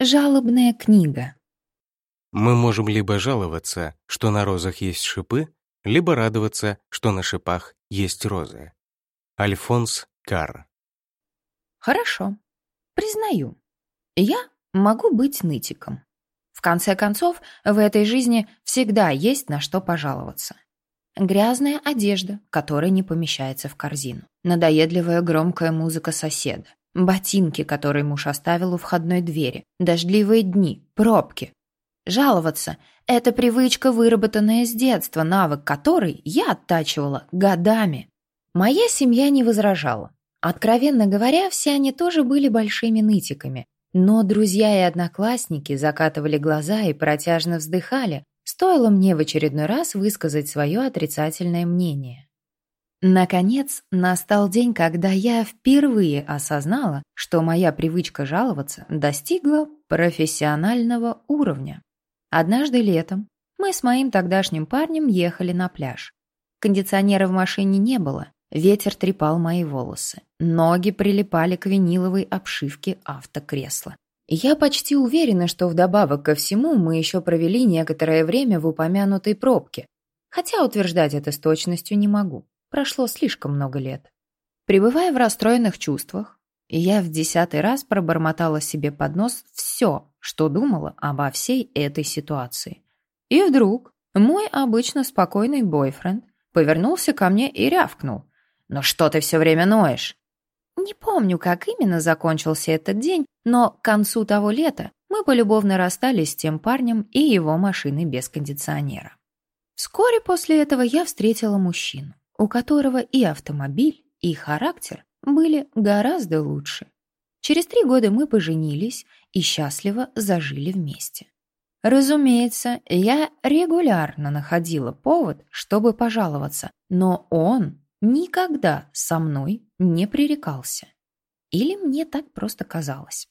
Жалобная книга. Мы можем либо жаловаться, что на розах есть шипы, либо радоваться, что на шипах есть розы. Альфонс Карр. Хорошо. Признаю. Я могу быть нытиком. В конце концов, в этой жизни всегда есть на что пожаловаться. Грязная одежда, которая не помещается в корзину. Надоедливая громкая музыка соседа. Ботинки, которые муж оставил у входной двери. Дождливые дни, пробки. Жаловаться – это привычка, выработанная с детства, навык которой я оттачивала годами. Моя семья не возражала. Откровенно говоря, все они тоже были большими нытиками. Но друзья и одноклассники закатывали глаза и протяжно вздыхали, стоило мне в очередной раз высказать свое отрицательное мнение. Наконец, настал день, когда я впервые осознала, что моя привычка жаловаться достигла профессионального уровня. Однажды летом мы с моим тогдашним парнем ехали на пляж. Кондиционера в машине не было, ветер трепал мои волосы. Ноги прилипали к виниловой обшивке автокресла. Я почти уверена, что вдобавок ко всему мы еще провели некоторое время в упомянутой пробке, хотя утверждать это с точностью не могу. Прошло слишком много лет. Пребывая в расстроенных чувствах, я в десятый раз пробормотала себе под нос все, что думала обо всей этой ситуации. И вдруг мой обычно спокойный бойфренд повернулся ко мне и рявкнул. «Ну что ты все время ноешь? Не помню, как именно закончился этот день, но к концу того лета мы полюбовно расстались с тем парнем и его машиной без кондиционера. Вскоре после этого я встретила мужчину, у которого и автомобиль, и характер были гораздо лучше. Через три года мы поженились и счастливо зажили вместе. Разумеется, я регулярно находила повод, чтобы пожаловаться, но он никогда со мной не пререкался. Или мне так просто казалось.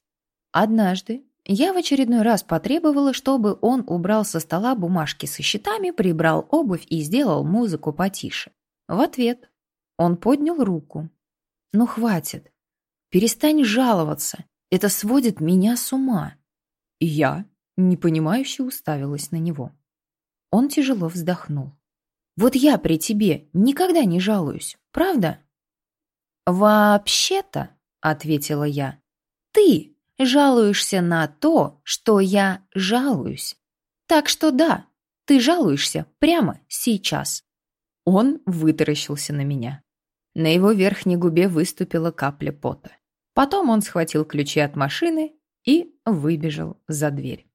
Однажды я в очередной раз потребовала, чтобы он убрал со стола бумажки со счетами, прибрал обувь и сделал музыку потише. В ответ он поднял руку. «Ну хватит. Перестань жаловаться. Это сводит меня с ума». И я, непонимающе, уставилась на него. Он тяжело вздохнул. Вот я при тебе никогда не жалуюсь, правда?» «Вообще-то», — ответила я, — «ты жалуешься на то, что я жалуюсь. Так что да, ты жалуешься прямо сейчас». Он вытаращился на меня. На его верхней губе выступила капля пота. Потом он схватил ключи от машины и выбежал за дверь.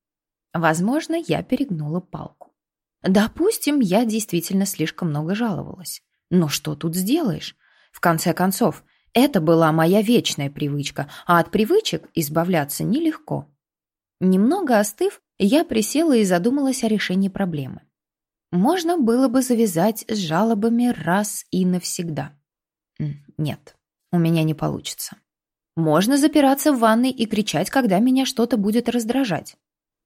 Возможно, я перегнула палку. Допустим, я действительно слишком много жаловалась. Но что тут сделаешь? В конце концов, это была моя вечная привычка, а от привычек избавляться нелегко. Немного остыв, я присела и задумалась о решении проблемы. Можно было бы завязать с жалобами раз и навсегда. Нет, у меня не получится. Можно запираться в ванной и кричать, когда меня что-то будет раздражать.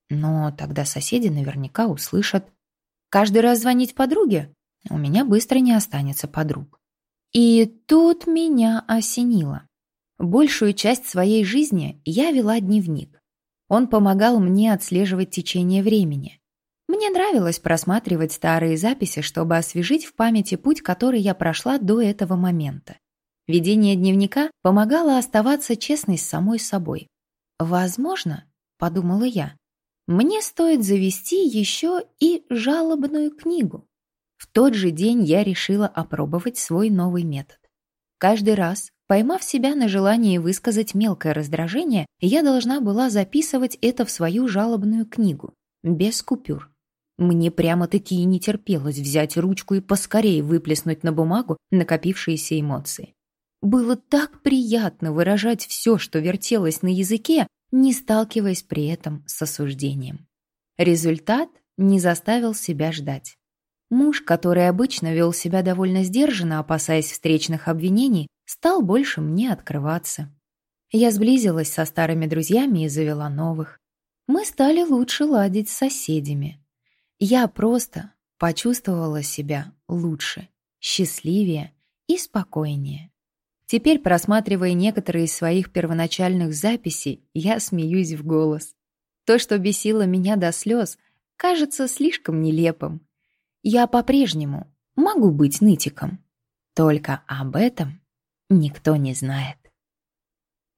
Но тогда соседи наверняка услышат. Каждый раз звонить подруге? У меня быстро не останется подруг. И тут меня осенило. Большую часть своей жизни я вела дневник. Он помогал мне отслеживать течение времени. Мне нравилось просматривать старые записи, чтобы освежить в памяти путь, который я прошла до этого момента. Ведение дневника помогало оставаться честной с самой собой. «Возможно, — подумала я, мне стоит завести еще и жалобную книгу. В тот же день я решила опробовать свой новый метод. Каждый раз, поймав себя на желании высказать мелкое раздражение, я должна была записывать это в свою жалобную книгу, без купюр. Мне прямо-таки и не терпелось взять ручку и поскорее выплеснуть на бумагу накопившиеся эмоции. Было так приятно выражать все, что вертелось на языке, не сталкиваясь при этом с осуждением. Результат не заставил себя ждать. Муж, который обычно вел себя довольно сдержанно, опасаясь встречных обвинений, стал больше мне открываться. Я сблизилась со старыми друзьями и завела новых. Мы стали лучше ладить с соседями. Я просто почувствовала себя лучше, счастливее и спокойнее. Теперь, просматривая некоторые из своих первоначальных записей, я смеюсь в голос. То, что бесило меня до слез, кажется слишком нелепым. Я по-прежнему могу быть нытиком. Только об этом никто не знает.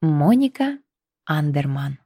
Моника Андерман